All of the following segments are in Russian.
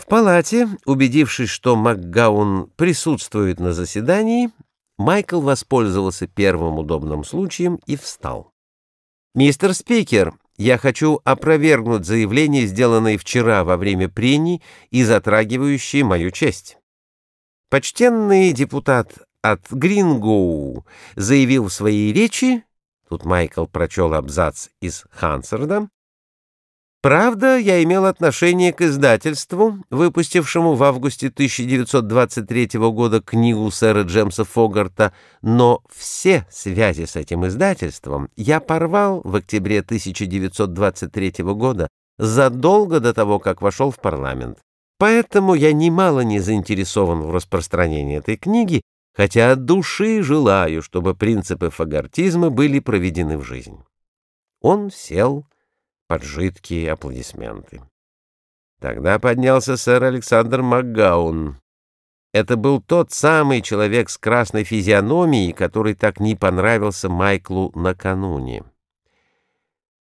В палате, убедившись, что МакГаун присутствует на заседании, Майкл воспользовался первым удобным случаем и встал. «Мистер спикер, я хочу опровергнуть заявление, сделанное вчера во время прений и затрагивающее мою честь. Почтенный депутат от Грингоу заявил в своей речи, тут Майкл прочел абзац из Хансарда, Правда, я имел отношение к издательству, выпустившему в августе 1923 года книгу сэра Джемса Фогарта, но все связи с этим издательством я порвал в октябре 1923 года, задолго до того, как вошел в парламент. Поэтому я немало не заинтересован в распространении этой книги, хотя от души желаю, чтобы принципы фагортизма были проведены в жизнь. Он сел под жидкие аплодисменты. Тогда поднялся сэр Александр Макгаун. Это был тот самый человек с красной физиономией, который так не понравился Майклу накануне.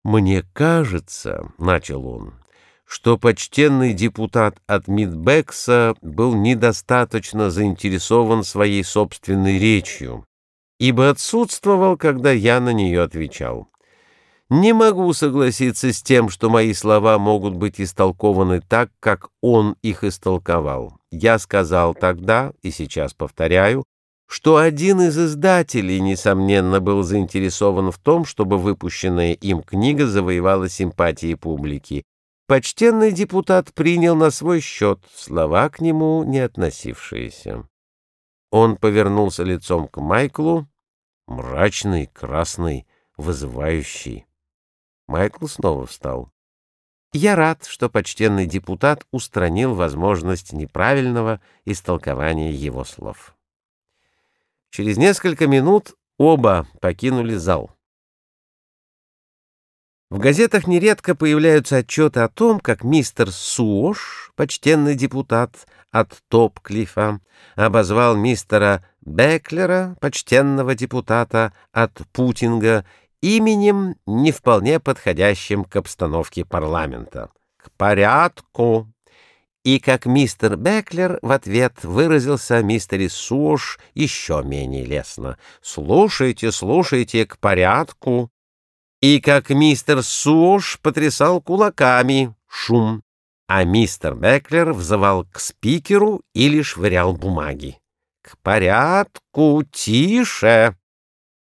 «Мне кажется, — начал он, — что почтенный депутат от Мидбекса был недостаточно заинтересован своей собственной речью, ибо отсутствовал, когда я на нее отвечал. Не могу согласиться с тем, что мои слова могут быть истолкованы так, как он их истолковал. Я сказал тогда, и сейчас повторяю, что один из издателей, несомненно, был заинтересован в том, чтобы выпущенная им книга завоевала симпатии публики. Почтенный депутат принял на свой счет слова к нему не относившиеся. Он повернулся лицом к Майклу, мрачный, красный, вызывающий. Майкл снова встал. Я рад, что почтенный депутат устранил возможность неправильного истолкования его слов. Через несколько минут оба покинули зал. В газетах нередко появляются отчеты о том, как мистер Суош, почтенный депутат от Топклифа, обозвал мистера Беклера, почтенного депутата от Путинга, именем, не вполне подходящим к обстановке парламента. К порядку. И как мистер Беклер в ответ выразился о мистере Суш еще менее лестно. «Слушайте, слушайте, к порядку». И как мистер Суш потрясал кулаками. Шум. А мистер Беклер взывал к спикеру или швырял бумаги. «К порядку, тише!»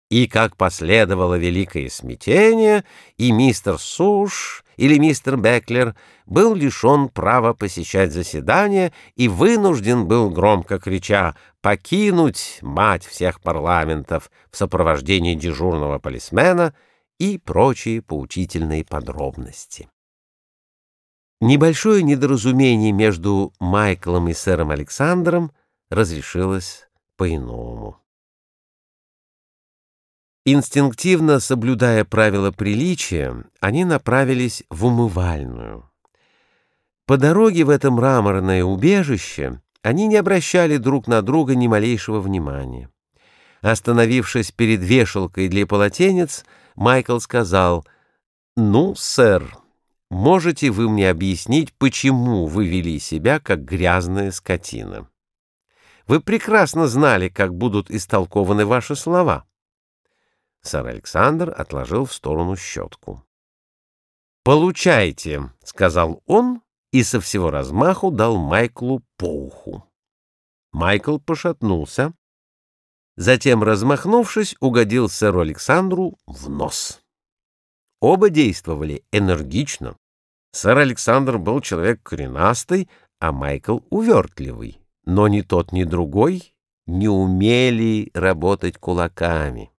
И как последовало великое смятение, и мистер Суш или мистер Беклер был лишен права посещать заседания и вынужден был, громко крича, покинуть мать всех парламентов в сопровождении дежурного полисмена и прочие поучительные подробности. Небольшое недоразумение между Майклом и сэром Александром разрешилось по-иному. Инстинктивно соблюдая правила приличия, они направились в умывальную. По дороге в это мраморное убежище они не обращали друг на друга ни малейшего внимания. Остановившись перед вешалкой для полотенец, Майкл сказал, «Ну, сэр, можете вы мне объяснить, почему вы вели себя как грязная скотина? Вы прекрасно знали, как будут истолкованы ваши слова». Сэр Александр отложил в сторону щетку. «Получайте», — сказал он и со всего размаху дал Майклу по уху. Майкл пошатнулся, затем, размахнувшись, угодил сэру Александру в нос. Оба действовали энергично. Сэр Александр был человек коренастый, а Майкл увертливый. Но ни тот, ни другой не умели работать кулаками.